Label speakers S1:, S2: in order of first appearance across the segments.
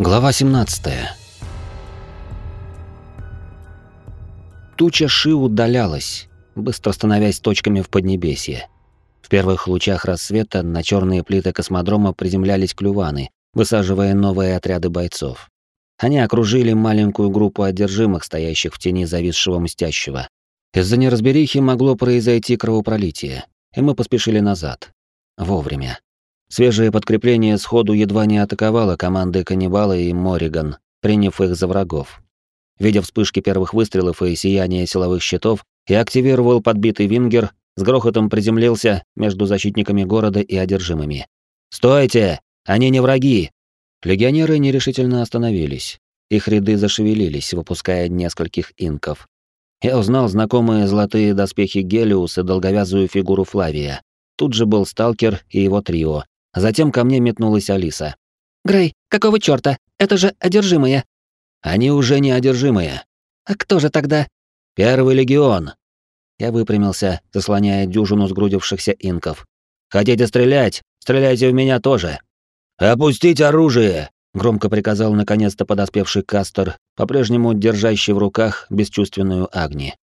S1: Глава 17. Туча Ши удалялась, быстро становясь точками в Поднебесье. В первых лучах рассвета на черные плиты космодрома приземлялись клюваны, высаживая новые отряды бойцов. Они окружили маленькую группу одержимых, стоящих в тени зависшего мстящего. Из-за неразберихи могло произойти кровопролитие, и мы поспешили назад. Вовремя. Свежее подкрепление сходу едва не атаковало команды Каннибала и Мориган, приняв их за врагов. Видя вспышки первых выстрелов и сияние силовых щитов, я активировал подбитый вингер, с грохотом приземлился между защитниками города и одержимыми. «Стойте! Они не враги!» Легионеры нерешительно остановились. Их ряды зашевелились, выпуская нескольких инков. Я узнал знакомые золотые доспехи Гелиус и долговязую фигуру Флавия. Тут же был сталкер и его трио, Затем ко мне метнулась Алиса.
S2: «Грей, какого чёрта? Это же одержимые!»
S1: «Они уже не одержимые».
S2: «А кто же тогда?»
S1: «Первый легион». Я выпрямился, заслоняя дюжину сгрудившихся инков. «Хотите стрелять? Стреляйте в меня тоже!» «Опустить оружие!» — громко приказал наконец-то подоспевший Кастер, по-прежнему держащий в руках бесчувственную Агни.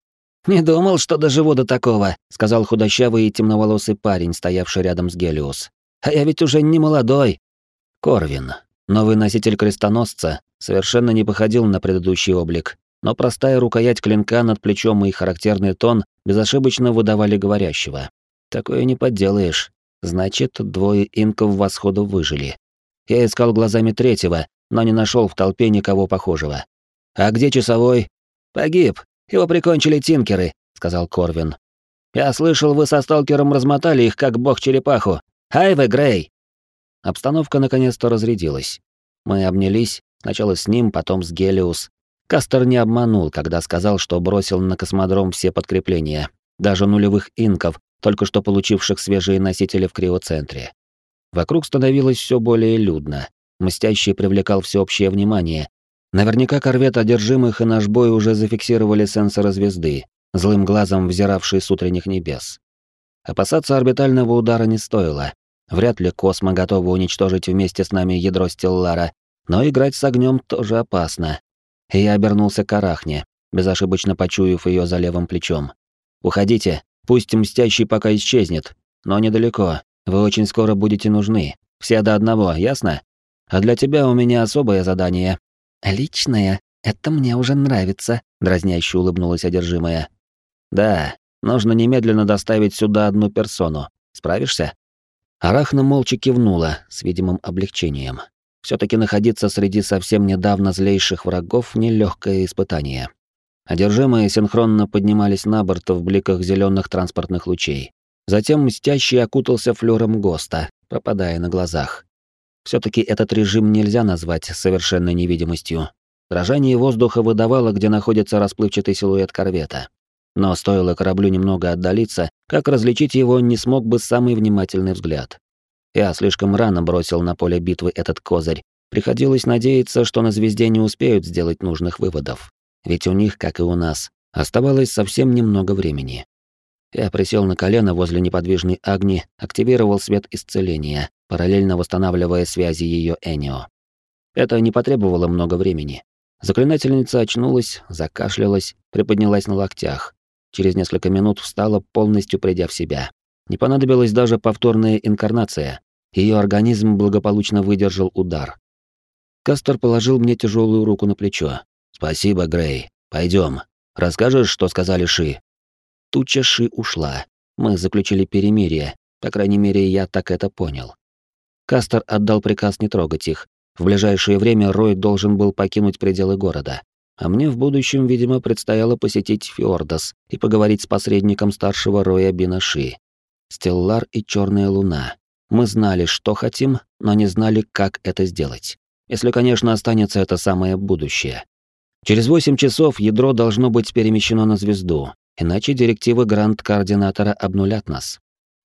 S2: «Не думал, что доживу до такого», — сказал худощавый и темноволосый парень, стоявший рядом с Гелиус. А я ведь уже не молодой.
S1: Корвин, новый носитель крестоносца, совершенно не походил на предыдущий облик, но простая рукоять клинка над плечом и характерный тон безошибочно выдавали говорящего. Такое не подделаешь. Значит, двое инков восхода выжили. Я искал глазами третьего, но не нашел в толпе никого похожего. А где часовой?
S2: Погиб. Его прикончили тинкеры, сказал Корвин. Я слышал, вы со сталкером размотали их как бог черепаху. Хайве Грей!»
S1: Обстановка наконец-то разрядилась. Мы обнялись, сначала с ним, потом с Гелиус. Кастер не обманул, когда сказал, что бросил на космодром все подкрепления, даже нулевых инков, только что получивших свежие носители в криоцентре. Вокруг становилось все более людно. Мстящий привлекал всеобщее внимание. Наверняка корвет одержимых и наш бой уже зафиксировали сенсоры звезды, злым глазом взиравшие с утренних небес. Опасаться орбитального удара не стоило. Вряд ли Космо готова уничтожить вместе с нами ядро Стеллара, но играть с огнем тоже опасно. И я обернулся к Арахне, безошибочно почуяв ее за левым плечом. «Уходите, пусть Мстящий пока исчезнет, но недалеко. Вы очень скоро будете нужны. Все до одного, ясно? А для тебя у меня особое задание».
S2: «Личное? Это мне уже нравится», — дразняще улыбнулась одержимая.
S1: «Да, Нужно немедленно доставить сюда одну персону. Справишься? Арахна молча кивнула с видимым облегчением. все таки находиться среди совсем недавно злейших врагов нелегкое испытание. Одержимые синхронно поднимались на борт в бликах зеленых транспортных лучей. Затем мстящий окутался флёром ГОСТа, пропадая на глазах. все таки этот режим нельзя назвать совершенной невидимостью. Дрожание воздуха выдавало, где находится расплывчатый силуэт корвета. Но стоило кораблю немного отдалиться, как различить его не смог бы самый внимательный взгляд. Я слишком рано бросил на поле битвы этот козырь. Приходилось надеяться, что на звезде не успеют сделать нужных выводов. Ведь у них, как и у нас, оставалось совсем немного времени. Я присел на колено возле неподвижной Агни, активировал свет исцеления, параллельно восстанавливая связи ее Энио. Это не потребовало много времени. Заклинательница очнулась, закашлялась, приподнялась на локтях, через несколько минут встала, полностью придя в себя. Не понадобилась даже повторная инкарнация. Ее организм благополучно выдержал удар. Кастер положил мне тяжелую руку на плечо. «Спасибо, Грей. Пойдем. Расскажешь, что сказали Ши?» Туча Ши ушла. Мы заключили перемирие. По крайней мере, я так это понял. Кастер отдал приказ не трогать их. В ближайшее время Рой должен был покинуть пределы города. А мне в будущем, видимо, предстояло посетить Фьордос и поговорить с посредником старшего Роя Бинаши. Стеллар и Черная Луна. Мы знали, что хотим, но не знали, как это сделать. Если, конечно, останется это самое будущее. Через восемь часов ядро должно быть перемещено на звезду, иначе директивы гранд-координатора обнулят нас.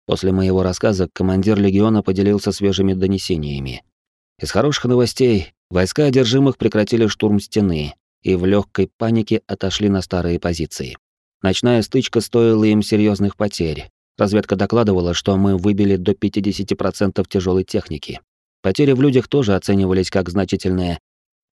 S1: После моего рассказа командир легиона поделился свежими донесениями. Из хороших новостей войска одержимых прекратили штурм стены, и в легкой панике отошли на старые позиции. Ночная стычка стоила им серьезных потерь. Разведка докладывала, что мы выбили до 50% тяжелой техники. Потери в людях тоже оценивались как значительные,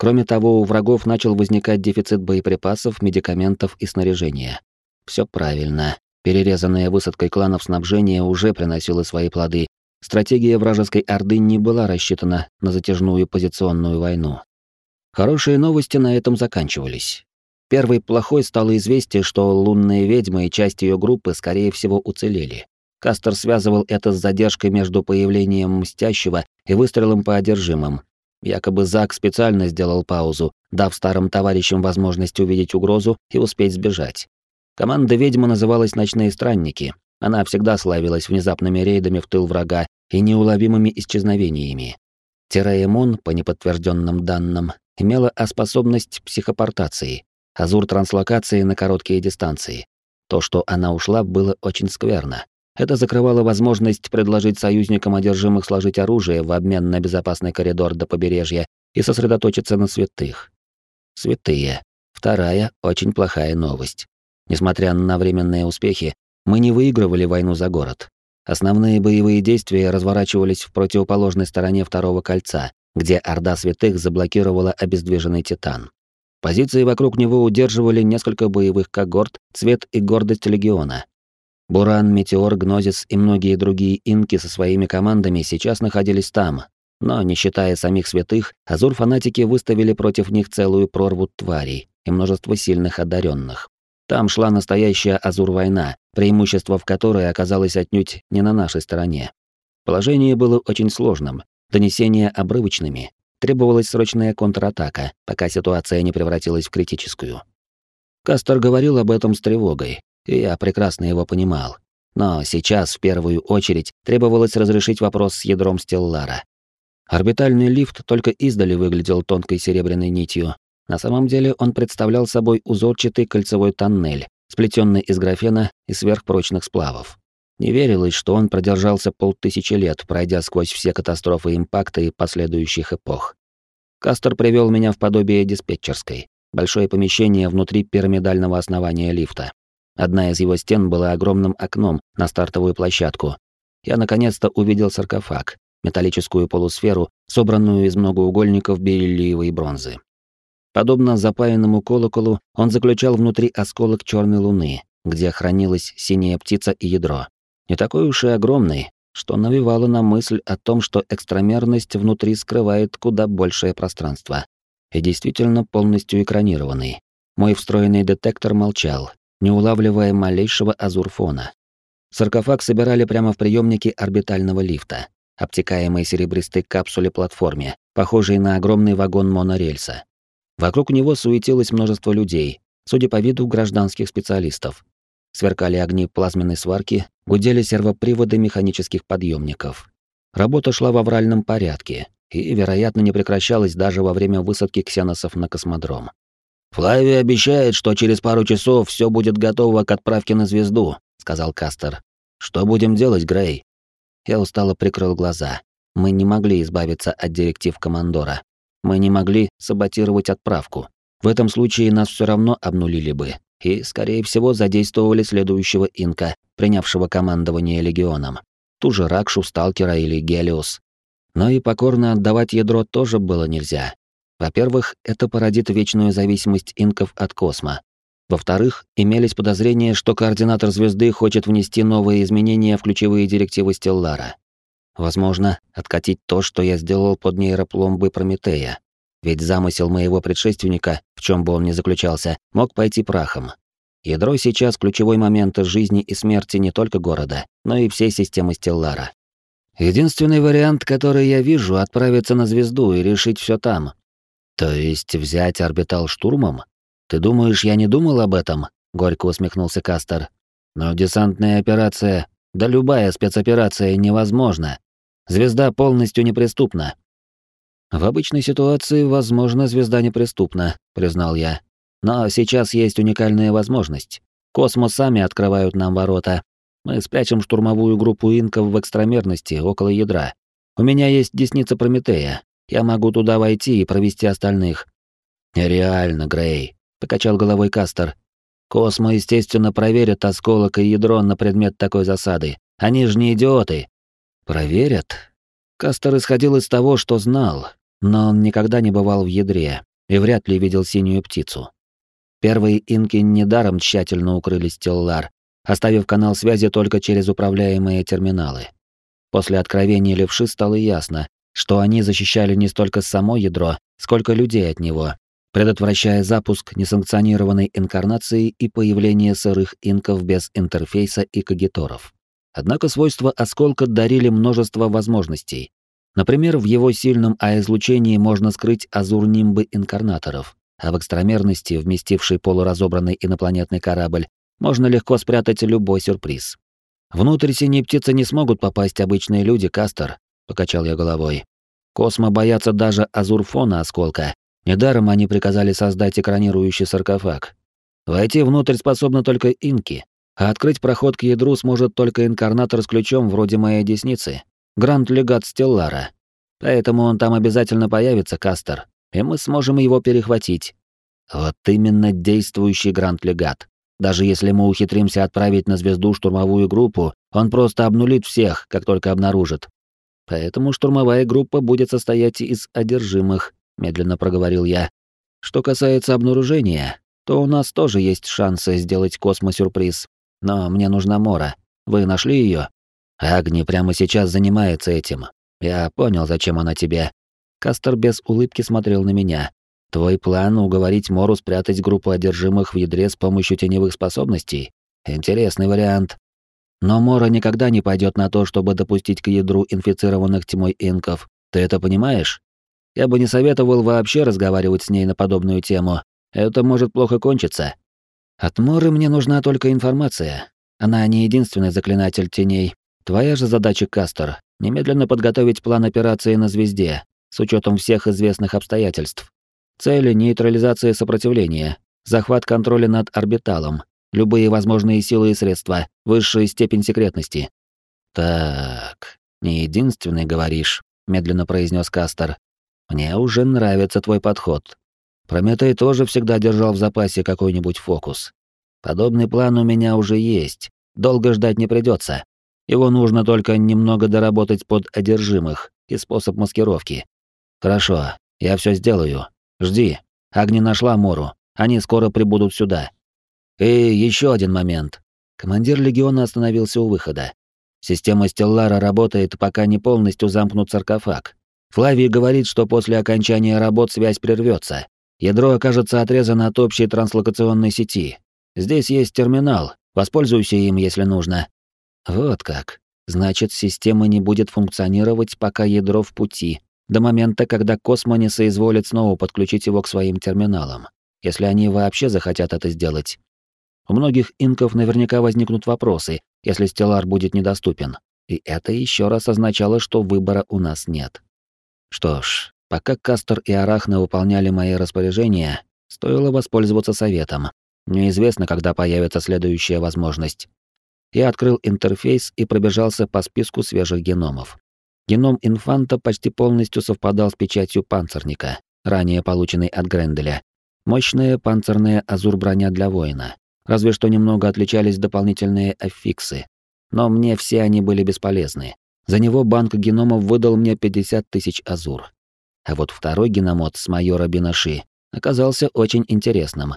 S1: Кроме того, у врагов начал возникать дефицит боеприпасов, медикаментов и снаряжения. Все правильно. Перерезанная высадкой кланов снабжение уже приносило свои плоды. Стратегия вражеской Орды не была рассчитана на затяжную позиционную войну. Хорошие новости на этом заканчивались. Первой плохой стало известие, что лунная ведьма и часть ее группы, скорее всего, уцелели. Кастер связывал это с задержкой между появлением Мстящего и выстрелом по одержимым. Якобы Зак специально сделал паузу, дав старым товарищам возможность увидеть угрозу и успеть сбежать. Команда ведьмы называлась «Ночные странники». Она всегда славилась внезапными рейдами в тыл врага и неуловимыми исчезновениями. Тераэмон, по неподтвержденным данным, имела способность психопортации, азур транслокации на короткие дистанции. То, что она ушла, было очень скверно. Это закрывало возможность предложить союзникам одержимых сложить оружие в обмен на безопасный коридор до побережья и сосредоточиться на святых. Святые. Вторая, очень плохая новость. Несмотря на временные успехи, мы не выигрывали войну за город. Основные боевые действия разворачивались в противоположной стороне второго кольца, где Орда Святых заблокировала обездвиженный Титан. Позиции вокруг него удерживали несколько боевых когорт, цвет и гордость легиона. Буран, Метеор, Гнозис и многие другие инки со своими командами сейчас находились там, но, не считая самих святых, Азур-фанатики выставили против них целую прорву тварей и множество сильных одаренных. Там шла настоящая Азур-война, преимущество в которой оказалось отнюдь не на нашей стороне. Положение было очень сложным, донесения обрывочными, требовалась срочная контратака, пока ситуация не превратилась в критическую. Кастер говорил об этом с тревогой, и я прекрасно его понимал. Но сейчас, в первую очередь, требовалось разрешить вопрос с ядром Стеллара. Орбитальный лифт только издали выглядел тонкой серебряной нитью, на самом деле он представлял собой узорчатый кольцевой тоннель, сплетенный из графена и сверхпрочных сплавов. Не верилось, что он продержался полтысячи лет, пройдя сквозь все катастрофы импакта и последующих эпох. Кастер привел меня в подобие диспетчерской, большое помещение внутри пирамидального основания лифта. Одна из его стен была огромным окном на стартовую площадку. Я наконец-то увидел саркофаг, металлическую полусферу, собранную из многоугольников бериллиевой бронзы. Подобно запаянному колоколу, он заключал внутри осколок черной луны, где хранилась синяя птица и ядро. Не такой уж и огромный, что навевало на мысль о том, что экстрамерность внутри скрывает куда большее пространство. И действительно полностью экранированный. Мой встроенный детектор молчал, не улавливая малейшего азурфона. Саркофаг собирали прямо в приемнике орбитального лифта, обтекаемой серебристой капсуле-платформе, похожей на огромный вагон монорельса. Вокруг него суетилось множество людей, судя по виду гражданских специалистов. Сверкали огни плазменной сварки, гудели сервоприводы механических подъемников. Работа шла в авральном порядке и, вероятно, не прекращалась даже во время высадки ксеносов на космодром. «Флайви обещает, что через пару часов все будет готово к отправке на звезду», — сказал Кастер. «Что будем делать, Грей?» Я устало прикрыл глаза. Мы не могли избавиться от директив командора. Мы не могли саботировать отправку. В этом случае нас все равно обнулили бы и, скорее всего, задействовали следующего инка, принявшего командование легионом. Ту же Ракшу, Сталкера или Гелиус. Но и покорно отдавать ядро тоже было нельзя. Во-первых, это породит вечную зависимость инков от космо. Во-вторых, имелись подозрения, что координатор звезды хочет внести новые изменения в ключевые директивы Стеллара. Возможно, откатить то, что я сделал под нейропломбы Прометея. Ведь замысел моего предшественника, в чем бы он ни заключался, мог пойти прахом. Ядро сейчас ключевой момент жизни и смерти не только города, но и всей системы Стеллара. Единственный вариант, который я вижу, отправиться на звезду и решить все там. То есть взять орбитал штурмом? Ты думаешь, я не думал об этом? Горько усмехнулся Кастер. Но десантная операция да любая спецоперация невозможна. Звезда полностью неприступна. В обычной ситуации, возможно, звезда неприступна, признал я. Но сейчас есть уникальная возможность. Космос сами открывают нам ворота. Мы спрячем штурмовую группу инков в экстрамерности около ядра. У меня есть десница Прометея. Я могу туда войти и провести остальных. Реально, Грей, покачал головой Кастер. Космо, естественно, проверят осколок и ядро на предмет такой засады. Они же не идиоты. Проверят? Кастер исходил из того, что знал, но он никогда не бывал в ядре, и вряд ли видел синюю птицу. Первые инки недаром тщательно укрыли Стеллар, оставив канал связи только через управляемые терминалы. После откровения левши стало ясно, что они защищали не столько само ядро, сколько людей от него, предотвращая запуск несанкционированной инкарнации и появление сырых инков без интерфейса и кагиторов. Однако свойства осколка дарили множество возможностей. Например, в его сильном А-излучении можно скрыть азур-нимбы инкарнаторов, а в экстрамерности, вместившей полуразобранный инопланетный корабль, можно легко спрятать любой сюрприз. Внутрь синей птицы не смогут попасть обычные люди, Кастер, покачал я головой. Космо боятся даже азурфона осколка. Недаром они приказали создать экранирующий саркофаг. Войти внутрь способны только инки, а открыть проход к ядру сможет только инкарнатор с ключом вроде моей десницы, гранд-легат Стеллара. Поэтому он там обязательно появится, Кастер, и мы сможем его перехватить. Вот именно действующий гранд-легат. Даже если мы ухитримся отправить на звезду штурмовую группу, он просто обнулит всех, как только обнаружит. Поэтому штурмовая группа будет состоять из одержимых, медленно проговорил я. Что касается обнаружения, то у нас тоже есть шансы сделать космосюрприз. Но мне нужна Мора. Вы нашли ее? Агни прямо сейчас занимается этим. Я понял, зачем она тебе. Кастер без улыбки смотрел на меня. Твой план уговорить Мору спрятать группу одержимых в ядре с помощью теневых способностей? Интересный вариант. Но Мора никогда не пойдет на то, чтобы допустить к ядру инфицированных тьмой инков. Ты это понимаешь? Я бы не советовал вообще разговаривать с ней на подобную тему. Это может плохо кончиться. От Моры мне нужна только информация. Она не единственный заклинатель теней. Твоя же задача, Кастер, немедленно подготовить план операции на звезде, с учетом всех известных обстоятельств. Цели — нейтрализация сопротивления, захват контроля над орбиталом, любые возможные силы и средства, высшая степень секретности. Так, не единственный, говоришь, медленно произнес Кастер. Мне уже нравится твой подход. Прометей тоже всегда держал в запасе какой-нибудь фокус. Подобный план у меня уже есть. Долго ждать не придется. Его нужно только немного доработать под одержимых и способ маскировки. Хорошо, я все сделаю. Жди. Агни нашла Мору. Они скоро прибудут сюда. И еще один момент. Командир легиона остановился у выхода. Система Стеллара работает, пока не полностью замкнут саркофаг. Флавий говорит, что после окончания работ связь прервется, Ядро окажется отрезано от общей транслокационной сети. Здесь есть терминал, воспользуйся им, если нужно. Вот как. Значит, система не будет функционировать, пока ядро в пути, до момента, когда Космо не соизволит снова подключить его к своим терминалам, если они вообще захотят это сделать. У многих инков наверняка возникнут вопросы, если Стеллар будет недоступен. И это еще раз означало, что выбора у нас нет. Что ж, Пока Кастер и Арахна выполняли мои распоряжения, стоило воспользоваться советом. Неизвестно, когда появится следующая возможность. Я открыл интерфейс и пробежался по списку свежих геномов. Геном инфанта почти полностью совпадал с печатью панцирника, ранее полученной от Гренделя. Мощная панцирная азур-броня для воина. Разве что немного отличались дополнительные аффиксы. Но мне все они были бесполезны. За него банк геномов выдал мне 50 тысяч азур. А вот второй геномод с майора Бинаши оказался очень интересным.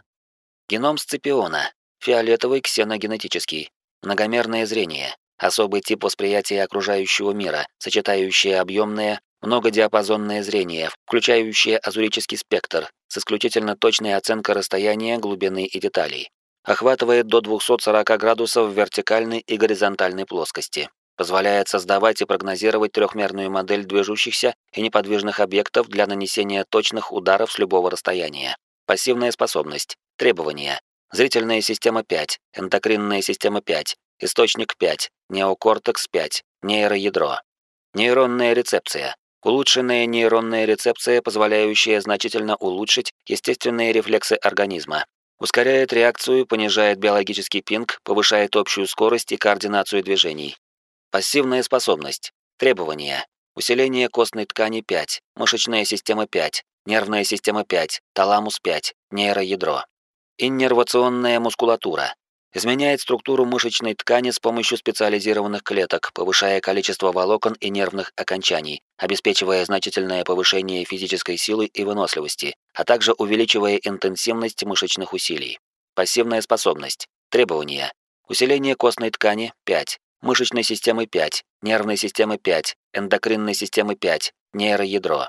S1: Геном Сципиона. Фиолетовый ксеногенетический. Многомерное зрение. Особый тип восприятия окружающего мира, сочетающее объемное, многодиапазонное зрение, включающее азурический спектр, с исключительно точной оценкой расстояния, глубины и деталей. Охватывает до 240 градусов в вертикальной и горизонтальной плоскости позволяет создавать и прогнозировать трехмерную модель движущихся и неподвижных объектов для нанесения точных ударов с любого расстояния. Пассивная способность. Требования. Зрительная система 5, эндокринная система 5, источник 5, неокортекс 5, нейроядро. Нейронная рецепция. Улучшенная нейронная рецепция, позволяющая значительно улучшить естественные рефлексы организма. Ускоряет реакцию, понижает биологический пинг, повышает общую скорость и координацию движений. Пассивная способность. Требования. Усиление костной ткани 5, мышечная система 5, нервная система 5, таламус 5, нейроядро. Иннервационная мускулатура. Изменяет структуру мышечной ткани с помощью специализированных клеток, повышая количество волокон и нервных окончаний, обеспечивая значительное повышение физической силы и выносливости, а также увеличивая интенсивность мышечных усилий. Пассивная способность. Требования. Усиление костной ткани 5, мышечной системы 5, нервной системы 5, эндокринной системы 5, нейроядро.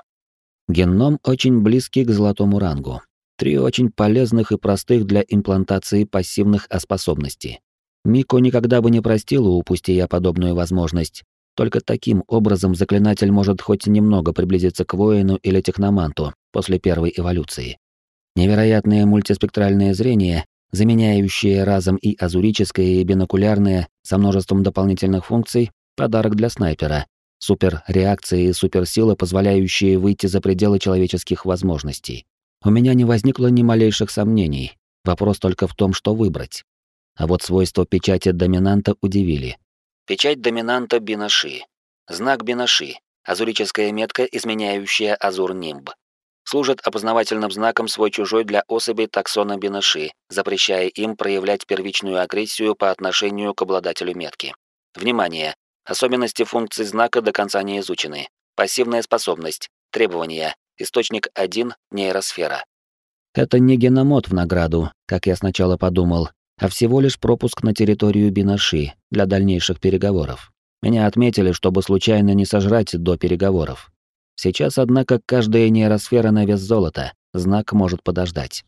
S1: Геном очень близкий к золотому рангу. Три очень полезных и простых для имплантации пассивных способностей. Мико никогда бы не простила, упусти я подобную возможность. Только таким образом заклинатель может хоть немного приблизиться к воину или техноманту после первой эволюции. Невероятное мультиспектральное зрение, заменяющее разом и азурическое, и бинокулярное со множеством дополнительных функций, подарок для снайпера. Суперреакции и суперсила, позволяющие выйти за пределы человеческих возможностей. У меня не возникло ни малейших сомнений. Вопрос только в том, что выбрать. А вот свойства печати доминанта удивили. Печать доминанта Бинаши. Знак Бинаши. Азурическая метка, изменяющая азур-нимб. Служит опознавательным знаком свой-чужой для особей таксона Бинаши, запрещая им проявлять первичную агрессию по отношению к обладателю метки. Внимание! Особенности функций знака до конца не изучены. Пассивная способность. Требования. Источник 1 — нейросфера. Это не геномод в награду, как я сначала подумал, а всего лишь пропуск на территорию Бинаши для дальнейших переговоров. Меня отметили, чтобы случайно не сожрать до переговоров. Сейчас, однако, каждая нейросфера на вес золота, знак может подождать.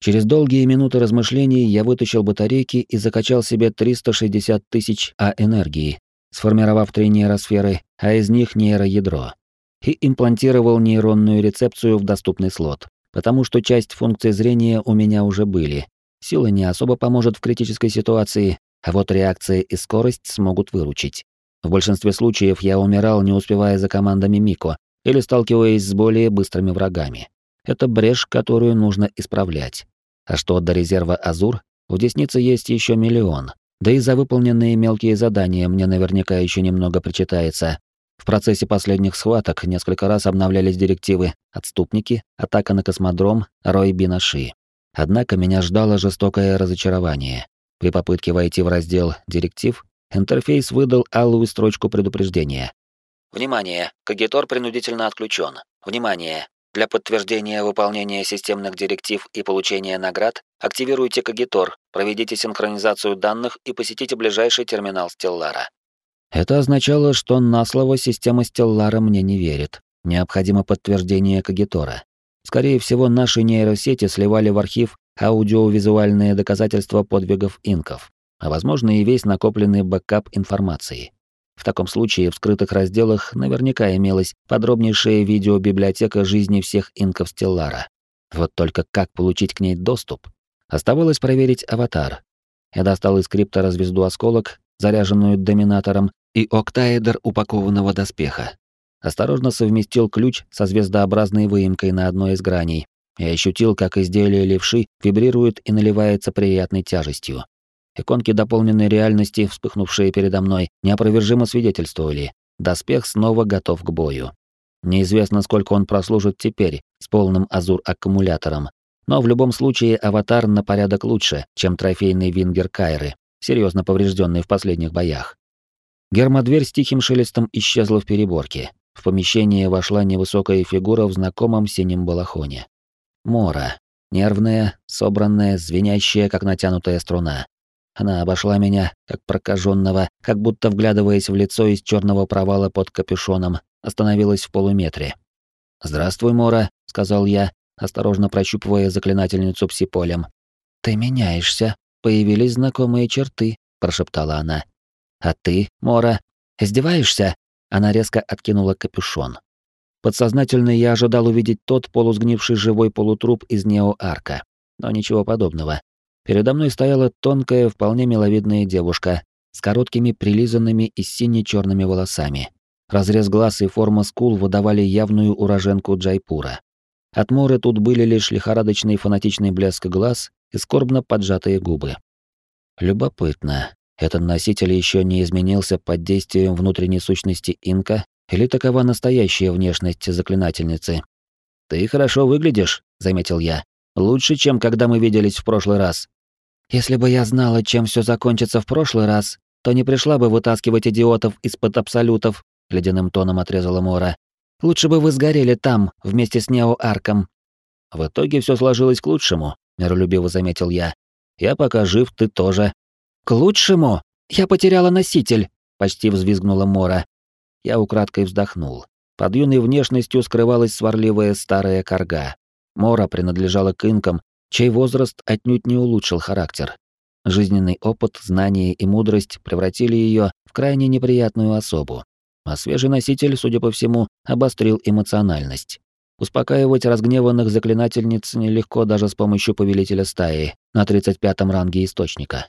S1: Через долгие минуты размышлений я вытащил батарейки и закачал себе 360 тысяч А энергии, сформировав три нейросферы, а из них нейроядро и имплантировал нейронную рецепцию в доступный слот, потому что часть функций зрения у меня уже были. Сила не особо поможет в критической ситуации, а вот реакция и скорость смогут выручить. В большинстве случаев я умирал, не успевая за командами Мико или сталкиваясь с более быстрыми врагами. Это брешь, которую нужно исправлять. А что до резерва Азур, в Деснице есть еще миллион. Да и за выполненные мелкие задания мне наверняка еще немного причитается, в процессе последних схваток несколько раз обновлялись директивы «Отступники», «Атака на космодром», «Рой Бинаши». Однако меня ждало жестокое разочарование. При попытке войти в раздел «Директив» интерфейс выдал алую строчку предупреждения. «Внимание! Кагитор принудительно отключен. Внимание! Для подтверждения выполнения системных директив и получения наград активируйте Кагитор, проведите синхронизацию данных и посетите ближайший терминал Стеллара. Это означало, что на слово система Стеллара мне не верит. Необходимо подтверждение Когитора. Скорее всего, наши нейросети сливали в архив аудиовизуальные доказательства подвигов инков, а возможно и весь накопленный бэкап информации. В таком случае в скрытых разделах наверняка имелась подробнейшая видеобиблиотека жизни всех инков Стеллара. Вот только как получить к ней доступ? Оставалось проверить аватар. Я достал из криптора звезду осколок, заряженную доминатором, и октаэдр упакованного доспеха. Осторожно совместил ключ со звездообразной выемкой на одной из граней и ощутил, как изделие левши вибрирует и наливается приятной тяжестью. Иконки дополненной реальности, вспыхнувшие передо мной, неопровержимо свидетельствовали. Доспех снова готов к бою. Неизвестно, сколько он прослужит теперь с полным азур-аккумулятором, но в любом случае аватар на порядок лучше, чем трофейный вингер Кайры, серьезно поврежденный в последних боях. Гермодверь с тихим шелестом исчезла в переборке. В помещение вошла невысокая фигура в знакомом синем балахоне. Мора. Нервная, собранная, звенящая, как натянутая струна. Она обошла меня, как прокаженного, как будто вглядываясь в лицо из черного провала под капюшоном, остановилась в полуметре. «Здравствуй, Мора», — сказал я, осторожно прощупывая заклинательницу псиполем. «Ты меняешься. Появились знакомые черты», — прошептала она. А ты, Мора, издеваешься? Она резко откинула капюшон. Подсознательно я ожидал увидеть тот полусгнивший живой полутруп из неоарка, но ничего подобного. Передо мной стояла тонкая, вполне миловидная девушка с короткими прилизанными и сине-черными волосами. Разрез глаз и форма скул выдавали явную уроженку Джайпура. От Моры тут были лишь лихорадочный фанатичный блеск глаз и скорбно поджатые губы. Любопытно, этот носитель еще не изменился под действием внутренней сущности инка, или такова настоящая внешность заклинательницы? «Ты хорошо выглядишь», — заметил я. «Лучше, чем когда мы виделись в прошлый раз». Если бы я знала, чем все закончится в прошлый раз, то не пришла бы вытаскивать идиотов из-под абсолютов, ледяным тоном отрезала Мора. Лучше бы вы сгорели там, вместе с Нео-Арком. В итоге все сложилось к лучшему, миролюбиво заметил я. Я пока жив, ты тоже. К лучшему? Я потеряла носитель, почти взвизгнула Мора. Я украдкой вздохнул. Под юной внешностью скрывалась сварливая старая корга. Мора принадлежала к инкам, чей возраст отнюдь не улучшил характер. Жизненный опыт, знания и мудрость превратили ее в крайне неприятную особу. А свежий носитель, судя по всему, обострил эмоциональность. Успокаивать разгневанных заклинательниц нелегко даже с помощью повелителя стаи на 35-м ранге источника.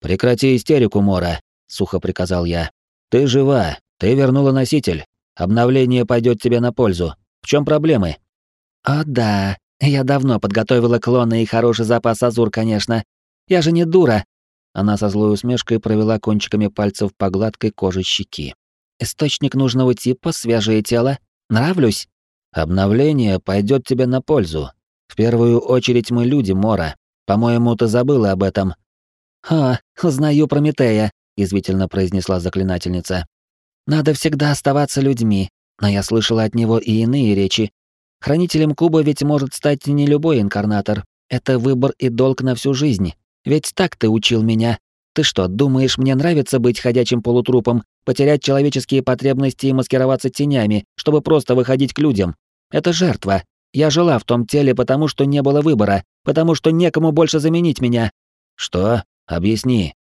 S1: «Прекрати истерику, Мора», — сухо приказал я. «Ты жива, ты вернула носитель. Обновление пойдет тебе на пользу. В чем проблемы? О да, я давно подготовила клоны и хороший запас азур, конечно. Я же не дура. Она со злой усмешкой провела кончиками пальцев по гладкой коже щеки. Источник нужного типа, свежее тело. Нравлюсь. Обновление пойдет тебе на пользу. В первую очередь мы люди, Мора. По-моему, ты забыла об этом. «Ха, узнаю Прометея», — извительно произнесла заклинательница. Надо всегда оставаться людьми, но я слышала от него и иные речи. Хранителем куба ведь может стать не любой инкарнатор. Это выбор и долг на всю жизнь. Ведь так ты учил меня. Ты что, думаешь, мне нравится быть ходячим полутрупом, потерять человеческие потребности и маскироваться тенями, чтобы просто выходить к людям? Это жертва. Я жила в том теле, потому что не было выбора, потому что некому больше заменить меня. Что? Объясни.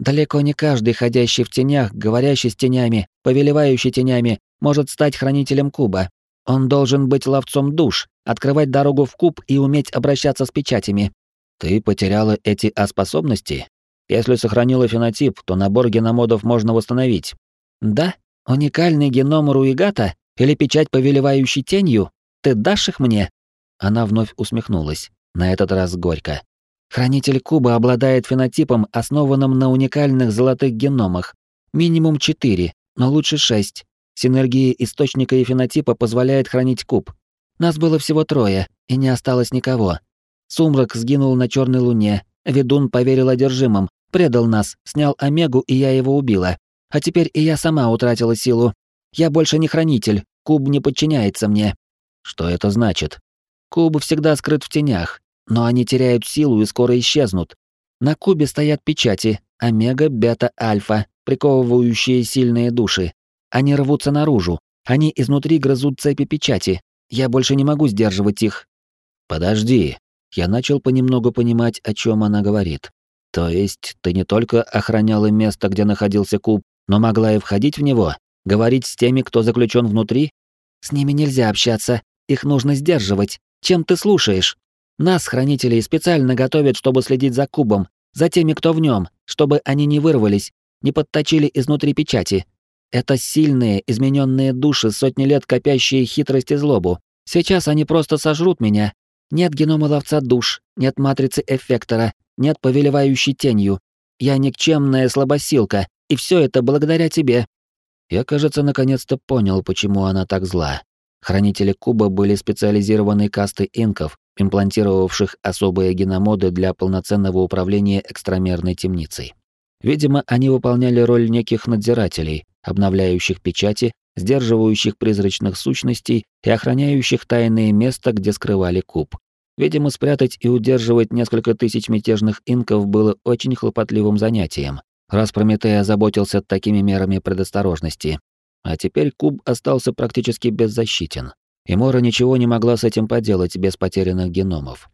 S1: Далеко не каждый, ходящий в тенях, говорящий с тенями, повелевающий тенями, может стать хранителем куба. Он должен быть ловцом душ, открывать дорогу в куб и уметь обращаться с печатями. Ты потеряла эти А-способности? Если сохранила фенотип, то набор геномодов можно восстановить. Да? Уникальный геном Руигата или печать, повелевающий тенью? Ты дашь их мне? Она вновь усмехнулась, на этот раз горько. Хранитель куба обладает фенотипом, основанным на уникальных золотых геномах. Минимум 4, но лучше 6. Синергия источника и фенотипа позволяет хранить куб. Нас было всего трое, и не осталось никого. Сумрак сгинул на черной луне, ведун поверил одержимым, предал нас, снял Омегу, и я его убила. А теперь и я сама утратила силу. Я больше не хранитель, куб не подчиняется мне. Что это значит? Куб всегда скрыт в тенях, но они теряют силу и скоро исчезнут. На кубе стоят печати омега, бета, альфа, приковывающие сильные души. Они рвутся наружу, они изнутри грызут цепи печати. Я больше не могу сдерживать их. Подожди. Я начал понемногу понимать, о чем она говорит. То есть ты не только охраняла место, где находился куб, но могла и входить в него, говорить с теми, кто заключен внутри? С ними нельзя общаться, их нужно сдерживать. Чем ты слушаешь? Нас, хранителей, специально готовят, чтобы следить за кубом, за теми, кто в нем, чтобы они не вырвались, не подточили изнутри печати. Это сильные, измененные души, сотни лет копящие хитрость и злобу. Сейчас они просто сожрут меня. Нет генома ловца душ, нет матрицы эффектора, нет повелевающей тенью. Я никчемная слабосилка, и все это благодаря тебе. Я, кажется, наконец-то понял, почему она так зла. Хранители куба были специализированной кастой инков, имплантировавших особые геномоды для полноценного управления экстрамерной темницей. Видимо, они выполняли роль неких надзирателей, обновляющих печати, сдерживающих призрачных сущностей и охраняющих тайные места, где скрывали куб. Видимо, спрятать и удерживать несколько тысяч мятежных инков было очень хлопотливым занятием, раз Прометей озаботился такими мерами предосторожности. А теперь куб остался практически беззащитен и Мора ничего не могла с этим поделать без потерянных геномов.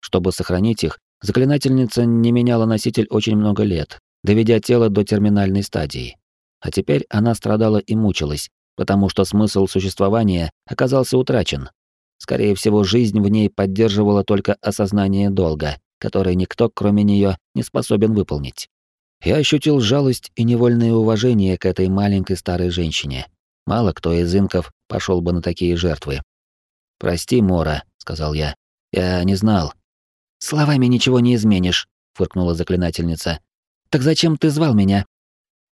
S1: Чтобы сохранить их, заклинательница не меняла носитель очень много лет, доведя тело до терминальной стадии. А теперь она страдала и мучилась, потому что смысл существования оказался утрачен. Скорее всего, жизнь в ней поддерживала только осознание долга, который никто, кроме нее, не способен выполнить. Я ощутил жалость и невольное уважение к этой маленькой старой женщине, Мало кто из инков пошел бы на такие жертвы. «Прости, Мора», — сказал я. «Я не знал». «Словами ничего не изменишь», — фыркнула заклинательница. «Так зачем ты звал меня?»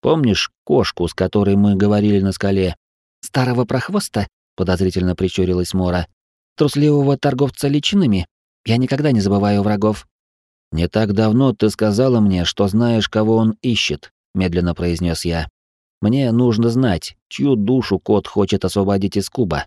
S1: «Помнишь кошку, с которой мы говорили на скале?» «Старого прохвоста?» — подозрительно прищурилась Мора. «Трусливого торговца личинами? Я никогда не забываю врагов». «Не так давно ты сказала мне, что знаешь, кого он ищет», — медленно произнес я. «Мне нужно знать, чью душу кот хочет освободить из куба.